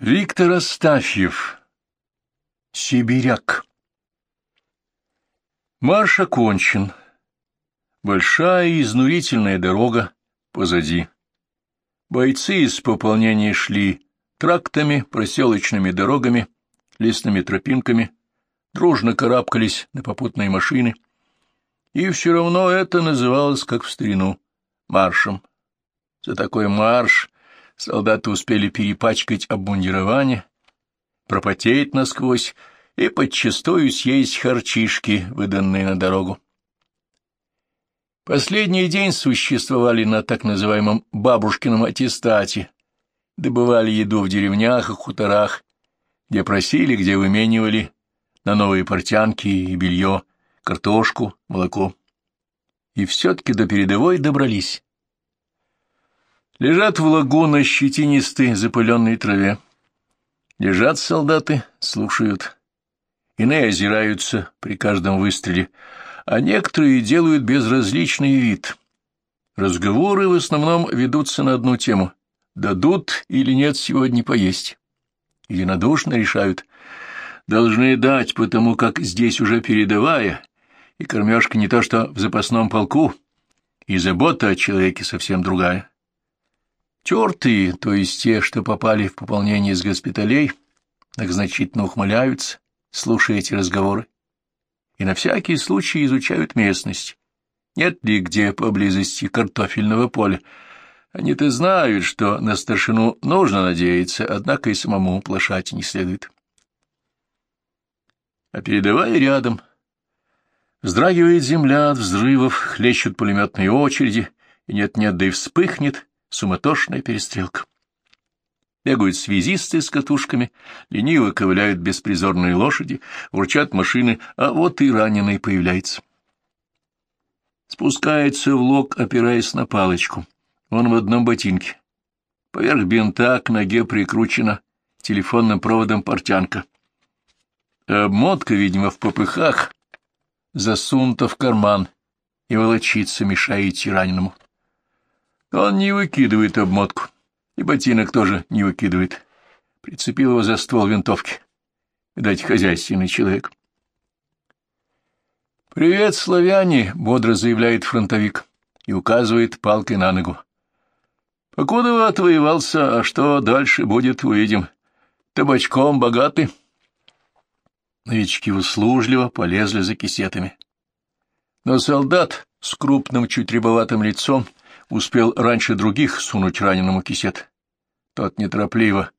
Виктор Астафьев. Сибиряк. Марш окончен. Большая и изнурительная дорога позади. Бойцы из пополнения шли трактами, проселочными дорогами, лесными тропинками, дружно карабкались на попутные машины, и все равно это называлось, как в старину, маршем. За такой марш Солдаты успели перепачкать обмундирование, пропотеть насквозь и подчастую съесть харчишки, выданные на дорогу. Последний день существовали на так называемом бабушкином аттестате, добывали еду в деревнях и хуторах, где просили, где выменивали на новые портянки и белье, картошку, молоко. И все-таки до передовой добрались. Лежат в лагу на щетинистой траве. Лежат солдаты, слушают. Иные озираются при каждом выстреле, а некоторые делают безразличный вид. Разговоры в основном ведутся на одну тему — дадут или нет сегодня поесть. Единодушно решают — должны дать, потому как здесь уже передовая, и кормежка не то что в запасном полку, и забота о человеке совсем другая. Тертые, то есть те, что попали в пополнение из госпиталей, значительно ухмыляются, слушая эти разговоры, и на всякий случай изучают местность. Нет ли где поблизости картофельного поля? Они-то знают, что на старшину нужно надеяться, однако и самому плашать не следует. А передавая рядом, вздрагивает земля от взрывов, хлещут пулеметные очереди, и нет-нет, да и вспыхнет суматошная перестрелка. Бегают связисты с катушками, лениво ковыляют беспризорные лошади, урчат машины, а вот и раненый появляется. Спускается в лог, опираясь на палочку. Он в одном ботинке. Поверх бинта к ноге прикручена телефонным проводом портянка. Обмотка, видимо, в попыхах, засунута в карман и волочится, мешая идти раненому. Он не выкидывает обмотку, и ботинок тоже не выкидывает. Прицепил его за ствол винтовки. Видать, хозяйственный человек. «Привет, славяне!» — бодро заявляет фронтовик и указывает палкой на ногу. «Покуда вы отвоевался, а что дальше будет, увидим. Табачком богаты?» Новички услужливо полезли за кисетами. Но солдат с крупным, чуть рябоватым лицом успел раньше других сунуть раненому кисет. Тот неторопливо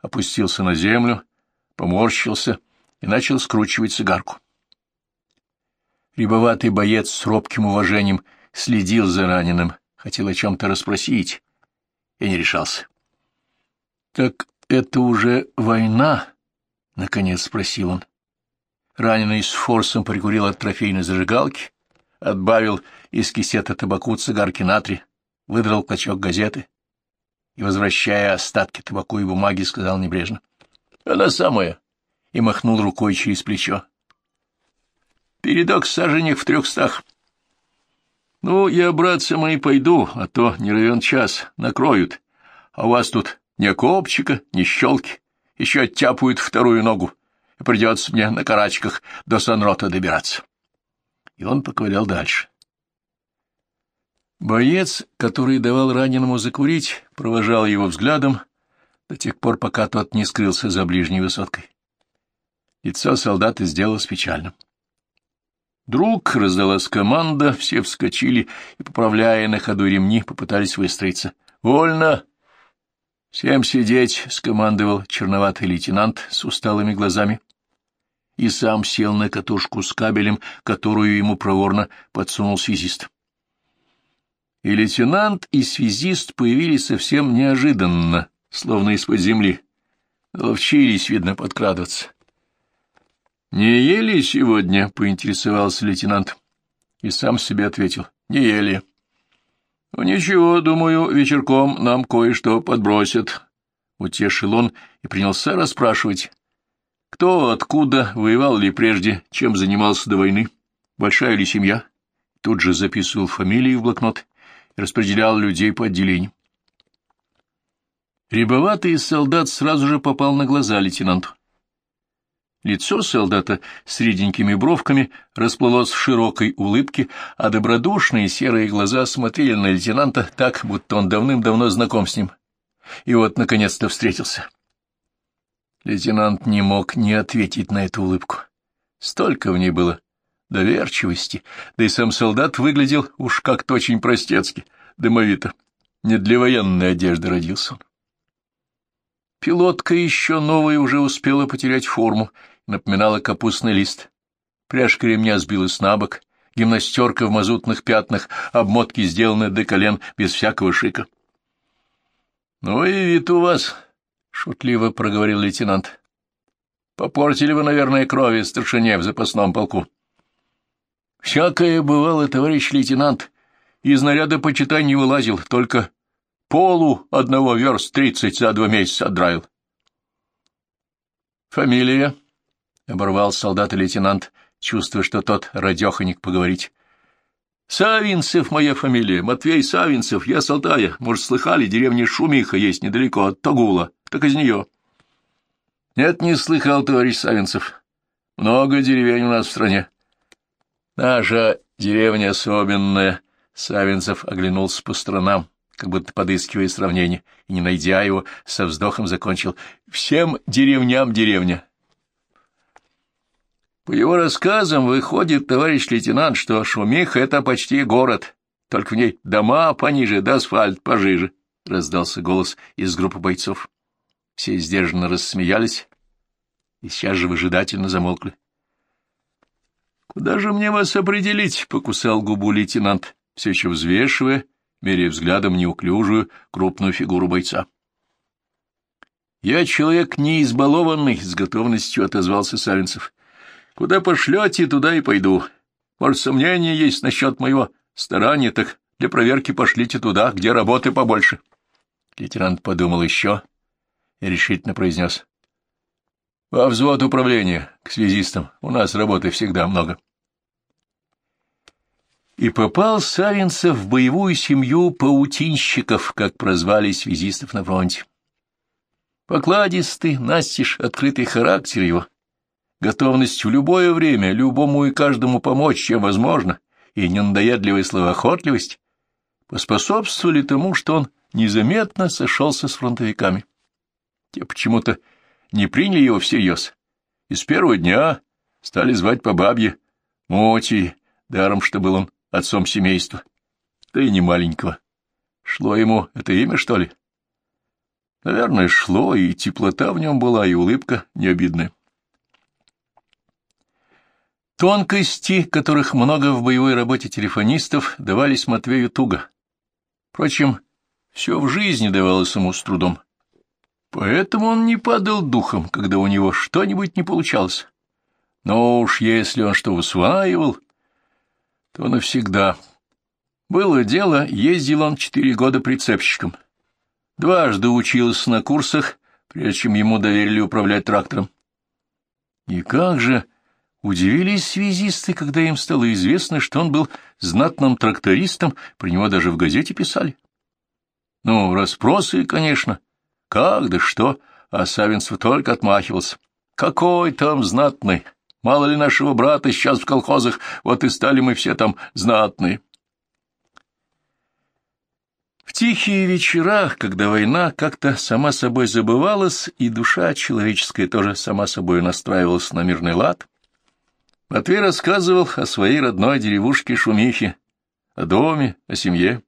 опустился на землю, поморщился и начал скручивать цигарку. Рябоватый боец с робким уважением следил за раненым, хотел о чем-то расспросить, и не решался. — Так это уже война? — наконец спросил он. Раненый с форсом прикурил от трофейной зажигалки, отбавил из кисета табаку цигарки натри, выдрал клочок газеты и, возвращая остатки табаку и бумаги, сказал небрежно. — Она самая. И махнул рукой через плечо. — Передок саженек в трехстах. — Ну, я, братцы мои, пойду, а то не равен час, накроют. А у вас тут ни копчика, ни щелки, еще оттяпают вторую ногу, и придется мне на карачках до Санрота добираться. И он поковылял дальше. Боец, который давал раненому закурить, провожал его взглядом до тех пор, пока тот не скрылся за ближней высоткой. Лицо солдата сделалось печальным. Друг раздалась команда, все вскочили и, поправляя на ходу ремни, попытались выстроиться. «Вольно!» «Всем сидеть!» — скомандовал черноватый лейтенант с усталыми глазами. И сам сел на катушку с кабелем, которую ему проворно подсунул связист. И лейтенант, и связист появились совсем неожиданно, словно из-под земли. Ловчились, видно, подкрадываться. — Не ели сегодня? — поинтересовался лейтенант. И сам себе ответил. — Не ели. — Ну, ничего, думаю, вечерком нам кое-что подбросят. Утешил он и принялся расспрашивать. Кто, откуда, воевал ли прежде, чем занимался до войны, большая ли семья. Тут же записывал фамилии в блокнот распределял людей по отделениям. Рябоватый солдат сразу же попал на глаза лейтенанту. Лицо солдата с реденькими бровками расплылось в широкой улыбке, а добродушные серые глаза смотрели на лейтенанта так, будто он давным-давно знаком с ним. И вот, наконец-то, встретился. Лейтенант не мог не ответить на эту улыбку. Столько в ней было доверчивости, да и сам солдат выглядел уж как-то очень простецки, дымовито. Не для военной одежды родился он. Пилотка еще новая уже успела потерять форму, напоминала капустный лист. Пряжка ремня сбилась на бок, гимнастерка в мазутных пятнах, обмотки сделаны до колен, без всякого шика. — Ну и вид у вас, — шутливо проговорил лейтенант. — Попортили вы, наверное, крови старшине в запасном полку. — Всякое бывало, товарищ лейтенант. Из наряда почитай не вылазил, только полу одного верст тридцать за два месяца отдраил. — Фамилия? — оборвал солдат и лейтенант, чувствуя, что тот радеханик поговорить. — Савинцев моя фамилия, Матвей Савинцев, я Салтая. Может, слыхали, деревня Шумиха есть недалеко от Тагула, так из нее. — Нет, не слыхал, товарищ Савинцев. Много деревень у нас в стране. — Наша деревня особенная, — Савинцев оглянулся по сторонам как будто подыскивая сравнение, и, не найдя его, со вздохом закончил «Всем деревням деревня». По его рассказам выходит, товарищ лейтенант, что Шумиха — это почти город, только в ней дома пониже, да асфальт пожиже, — раздался голос из группы бойцов. Все сдержанно рассмеялись и сейчас же выжидательно замолкли. — Куда же мне вас определить? — покусал губу лейтенант, все еще взвешивая меряя взглядом неуклюжую, крупную фигуру бойца. «Я человек не избалованный», — с готовностью отозвался Савинцев. «Куда пошлете, туда и пойду. Может, сомнения есть насчет моего старания, так для проверки пошлите туда, где работы побольше». Лейтенант подумал еще и решительно произнес. «Во взвод управления, к связистам. У нас работы всегда много». И попал Савинцев в боевую семью паутинщиков, как прозвали связистов на фронте. Покладистый, настежь, открытый характер его, готовность в любое время любому и каждому помочь, чем возможно, и ненадоедливая словоохотливость поспособствовали тому, что он незаметно сошелся с фронтовиками. Те почему-то не приняли его всерьез, и с первого дня стали звать по бабье Моти, даром что был он отцом семейства, да и не маленького. Шло ему это имя, что ли? Наверное, шло, и теплота в нем была, и улыбка необидная. Тонкости, которых много в боевой работе телефонистов, давались Матвею туго. Впрочем, все в жизни давалось ему с трудом. Поэтому он не падал духом, когда у него что-нибудь не получалось. Но уж если он что усваивал, то навсегда. Было дело, ездил он четыре года прицепщиком. Дважды учился на курсах, прежде чем ему доверили управлять трактором. И как же удивились связисты, когда им стало известно, что он был знатным трактористом, про него даже в газете писали. Ну, расспросы, конечно. Как да что, а Савинцев только отмахивался. Какой там знатный! Мало ли нашего брата сейчас в колхозах, вот и стали мы все там знатные. В тихие вечера, когда война как-то сама собой забывалась, и душа человеческая тоже сама собой настраивалась на мирный лад, Матвей рассказывал о своей родной деревушке Шумихе, о доме, о семье.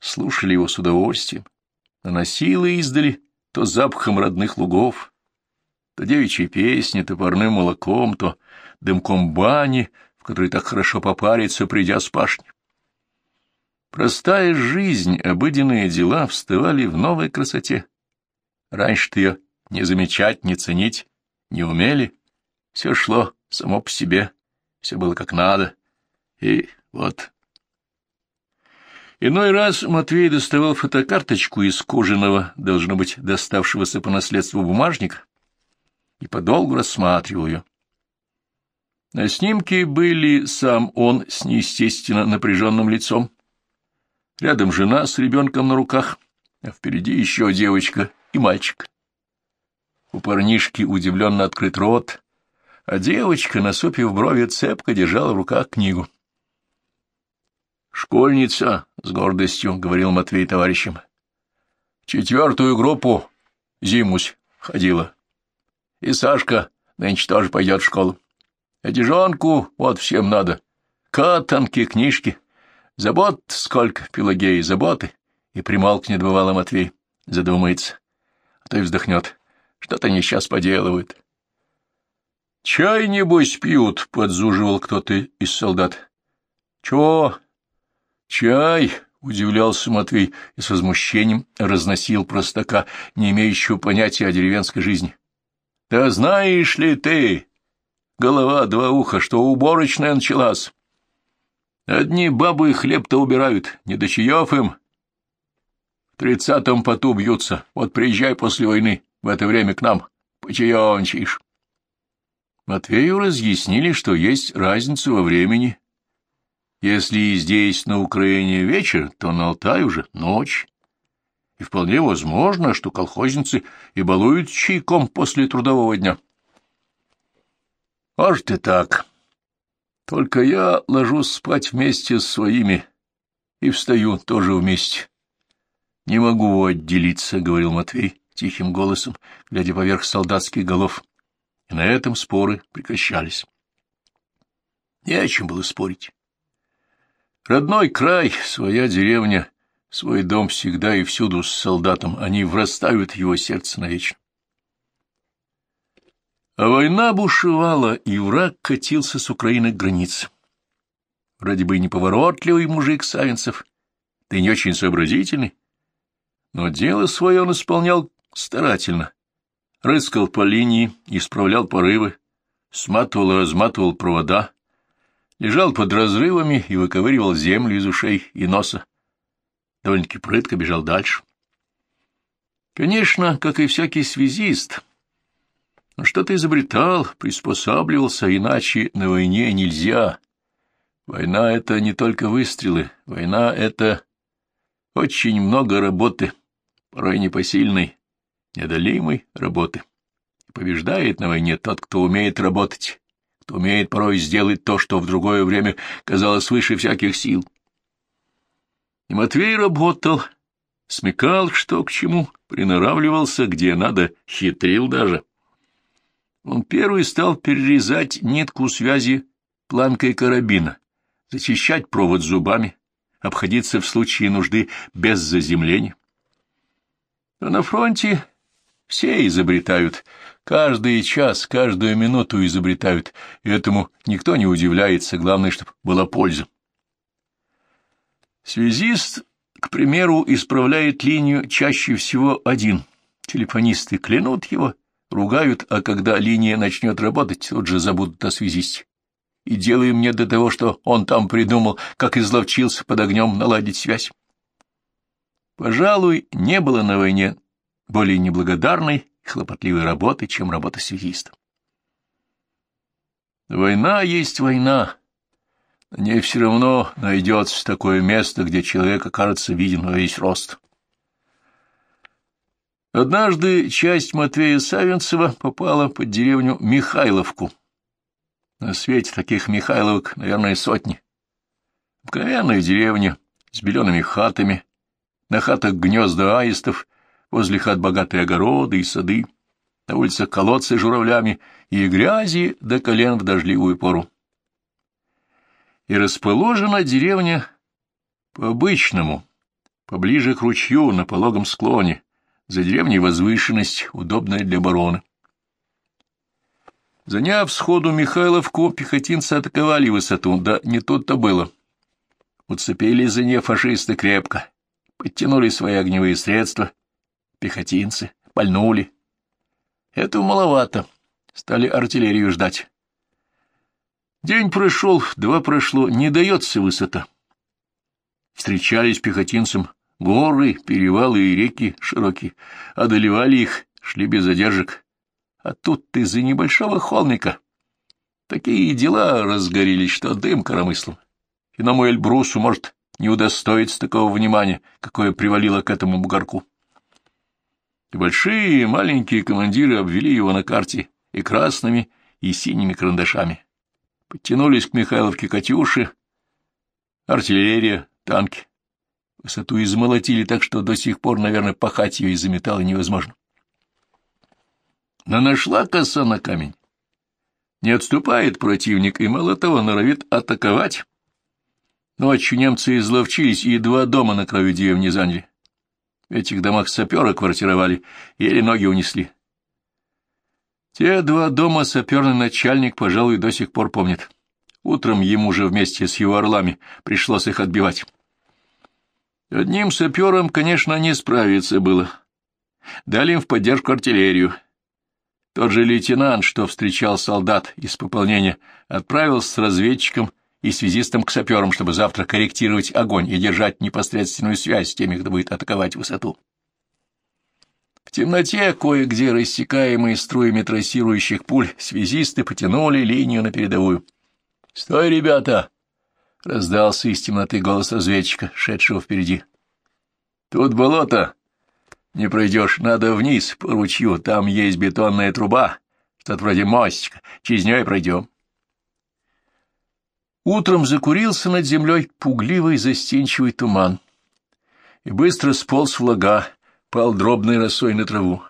Слушали его с удовольствием, наносило издали то запахом родных лугов, то девичьей песни, то парным молоком, то дымком бани, в которой так хорошо попариться, придя с пашни. Простая жизнь, обыденные дела вставали в новой красоте. Раньше-то ее не замечать, не ценить не умели. Все шло само по себе, все было как надо. И вот... Иной раз Матвей доставал фотокарточку из кожаного, должно быть, доставшегося по наследству бумажника, и подолгу рассматривал ее. На снимке были сам он с неестественно напряженным лицом, рядом жена с ребенком на руках, а впереди еще девочка и мальчик. У парнишки удивленно открыт рот, а девочка, насупив брови, цепко держала в руках книгу. «Школьница», — с гордостью говорил Матвей товарищам, — «четвертую группу зимусь ходила. И Сашка нынче тоже пойдет в школу. Одежонку вот всем надо. Катанки, книжки. Забот сколько, Пелагеи, заботы. И примолкнет бывало Матвей, задумается. А то и вздохнет. Что-то они сейчас поделывают. «Чай, небось, пьют», — подзуживал кто-то из солдат. «Чего?» «Чай», — удивлялся Матвей и с возмущением разносил простака, не имеющего понятия о деревенской жизни. «Да знаешь ли ты, голова два уха, что уборочная началась? Одни бабы хлеб-то убирают, не до чаев им. В тридцатом поту бьются, вот приезжай после войны в это время к нам, почаевничаешь». Матвею разъяснили, что есть разница во времени. Если здесь, на Украине, вечер, то на Алтай уже ночь. И вполне возможно, что колхозницы и балуют чайком после трудового дня. Может и так. Только я ложусь спать вместе с своими и встаю тоже вместе. Не могу отделиться, — говорил Матвей тихим голосом, глядя поверх солдатских голов и на этом споры прекращались. Не о чем было спорить. Родной край, своя деревня, свой дом всегда и всюду с солдатом, они врастают в его сердце навечно. А война бушевала, и враг катился с Украины к границе. Вроде бы и неповоротливый мужик Савинцев, да и не очень сообразительный, но дело свое он исполнял старательно, рыскал по линии, исправлял порывы, сматывал и разматывал провода, лежал под разрывами и выковыривал землю из ушей и носа. Довольно-таки прытко бежал дальше. Конечно, как и всякий связист, но что-то изобретал, приспосабливался, иначе на войне нельзя. Война — это не только выстрелы, война — это очень много работы, порой непосильной, неодолимой работы. Побеждает на войне тот, кто умеет работать, умеет порой сделать то, что в другое время казалось выше всяких сил. И Матвей работал, смекал, что к чему, приноравливался, где надо, хитрил даже. Он первый стал перерезать нитку связи планкой карабина, зачищать провод зубами, обходиться в случае нужды без заземления. А на фронте все изобретают, каждый час, каждую минуту изобретают, и этому никто не удивляется, главное, чтобы была польза. Связист, к примеру, исправляет линию чаще всего один. Телефонисты клянут его, ругают, а когда линия начнет работать, тут же забудут о связисте. И делаем не до того, что он там придумал, как изловчился под огнем наладить связь. Пожалуй, не было на войне более неблагодарной хлопотливой работы, чем работа связиста. Война есть война. На ней все равно найдется такое место, где человек окажется виден во весь рост. Однажды часть Матвея Савинцева попала под деревню Михайловку. На свете таких Михайловок, наверное, сотни. Обыкновенная деревня с белеными хатами, на хатах гнезда аистов возле хат богатые огороды и сады, на улицах колодцы с журавлями и грязи до колен в дождливую пору. И расположена деревня по-обычному, поближе к ручью на пологом склоне, за деревней возвышенность, удобная для обороны. Заняв сходу Михайловку, пехотинцы атаковали высоту, да не тут-то было. Уцепили за нее фашисты крепко, подтянули свои огневые средства, пехотинцы, пальнули. Этого маловато, стали артиллерию ждать. День прошел, два прошло, не дается высота. Встречались пехотинцам горы, перевалы и реки широкие, одолевали их, шли без задержек. А тут из-за небольшого холмика такие дела разгорелись, что дым коромыслом. И на мой Эльбрусу, может, не удостоится такого внимания, какое привалило к этому бугорку. И большие и маленькие командиры обвели его на карте и красными, и синими карандашами. Подтянулись к Михайловке «Катюши», артиллерия, танки. Высоту измолотили так, что до сих пор, наверное, пахать ее из-за металла невозможно. Но нашла коса на камень. Не отступает противник и, мало того, норовит атаковать. Ночью немцы изловчились и два дома на краю деревни заняли. В этих домах саперы квартировали, еле ноги унесли. Те два дома саперный начальник, пожалуй, до сих пор помнит. Утром ему же вместе с его орлами пришлось их отбивать. Одним сапером, конечно, не справиться было. Дали им в поддержку артиллерию. Тот же лейтенант, что встречал солдат из пополнения, отправился с разведчиком и связистом к саперам, чтобы завтра корректировать огонь и держать непосредственную связь с теми, кто будет атаковать высоту. В темноте, кое-где рассекаемые струями трассирующих пуль, связисты потянули линию на передовую. — Стой, ребята! — раздался из темноты голос разведчика, шедшего впереди. — Тут болото. Не пройдешь, надо вниз, по ручью, там есть бетонная труба, что-то вроде мостика, через нее пройдем. Утром закурился над землей пугливый застенчивый туман, и быстро сполз влага, пал дробной росой на траву.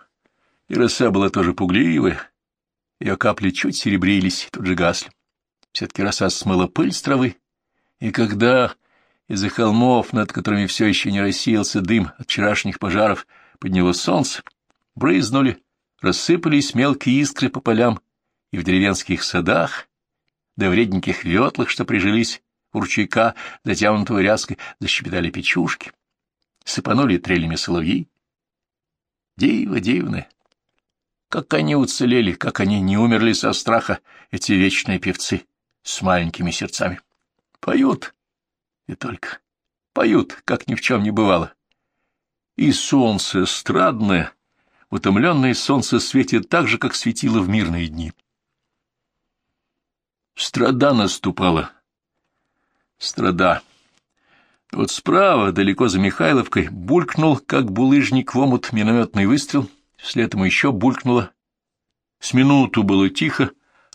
И роса была тоже пугливая, ее капли чуть серебрились, тут же гасли. Все-таки роса смыла пыль с травы, и когда из-за холмов, над которыми все еще не рассеялся дым от вчерашних пожаров, подняло солнце, брызнули, рассыпались мелкие искры по полям и в деревенских садах, да в реденьких ветлах, что прижились у ручейка, затянутого ряской, защепетали печушки, сыпанули трелями соловьи. Диво дивное! Как они уцелели, как они не умерли со страха, эти вечные певцы с маленькими сердцами. Поют, и только поют, как ни в чем не бывало. И солнце страдное, утомленное солнце светит так же, как светило в мирные дни. Страда наступала. Страда. Вот справа, далеко за Михайловкой, булькнул, как булыжник в омут, минометный выстрел, вслед ему еще булькнуло. С минуту было тихо,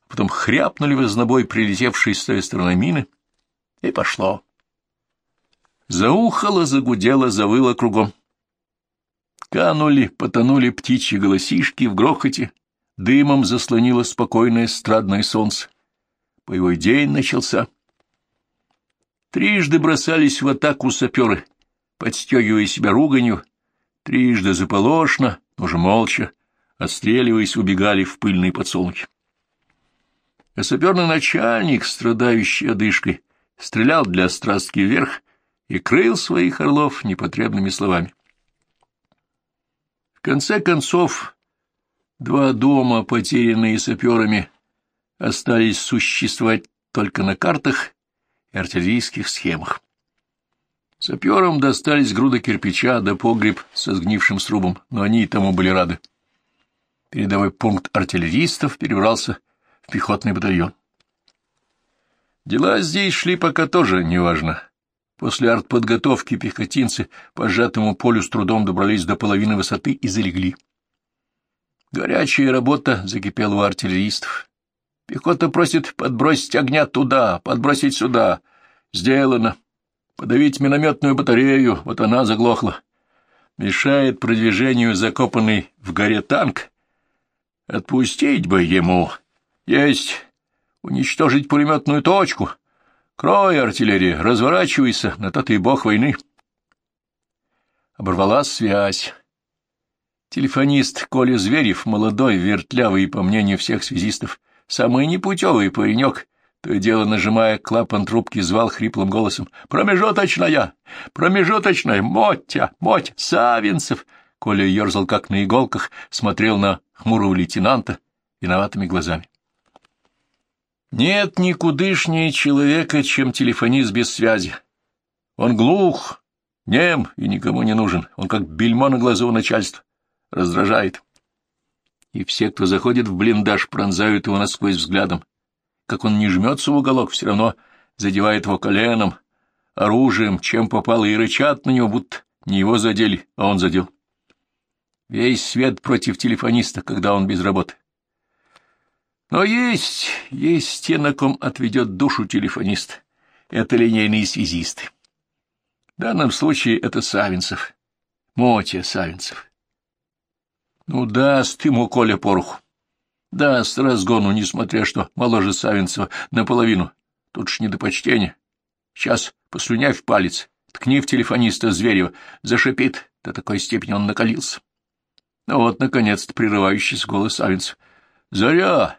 потом хряпнули в изнобой прилетевшие с той стороны мины, и пошло. Заухало, загудело, завыло кругом. Канули, потонули птичьи голосишки в грохоте, дымом заслонило спокойное страдное солнце. Боевой день начался. Трижды бросались в атаку саперы, подстегивая себя руганью, трижды заполошно, уже молча, отстреливаясь, убегали в пыльные подсолнухи. А саперный начальник, страдающий одышкой, стрелял для страстки вверх и крыл своих орлов непотребными словами. В конце концов, два дома, потерянные саперами, остались существовать только на картах и артиллерийских схемах. Саперам достались груда кирпича да погреб со сгнившим срубом, но они и тому были рады. Передовой пункт артиллеристов перебрался в пехотный батальон. Дела здесь шли пока тоже неважно. После артподготовки пехотинцы по сжатому полю с трудом добрались до половины высоты и залегли. Горячая работа закипела у артиллеристов. Пехота просит подбросить огня туда, подбросить сюда. Сделано. Подавить минометную батарею, вот она заглохла. Мешает продвижению закопанный в горе танк. Отпустить бы ему. Есть. Уничтожить пулеметную точку. Крой, артиллерия, разворачивайся, на то ты бог войны. Оборвалась связь. Телефонист Коля Зверев, молодой, вертлявый и, по мнению всех связистов, самый непутевый паренек, то и дело, нажимая клапан трубки, звал хриплым голосом. «Промежуточная! Промежуточная! Мотя! Моть! Савинцев!» Коля ерзал, как на иголках, смотрел на хмурого лейтенанта виноватыми глазами. Нет никудышнее человека, чем телефонист без связи. Он глух, нем и никому не нужен. Он как бельмо на глазу начальства. Раздражает и все, кто заходит в блиндаж, пронзают его насквозь взглядом. Как он не жмется в уголок, все равно задевает его коленом, оружием, чем попало, и рычат на него, будто не его задели, а он задел. Весь свет против телефониста, когда он без работы. Но есть, есть те, на ком отведет душу телефонист. Это линейные связисты. В данном случае это Савинцев, Мотя Савинцев. Ну, даст ему Коля пороху. Даст разгону, несмотря что моложе Савинцева наполовину. Тут ж не до почтения. Сейчас послюнявь палец, ткни в телефониста Зверева, зашипит, до такой степени он накалился. Ну вот, наконец-то, прерывающийся голос Савинцев. «Заря!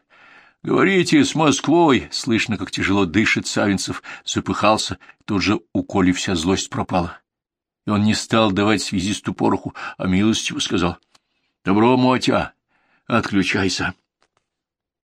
Говорите, с Москвой!» Слышно, как тяжело дышит Савинцев, запыхался, тут же у Коли вся злость пропала. И он не стал давать связисту пороху, а милостиво сказал. «Добро, Мотя, отключайся!»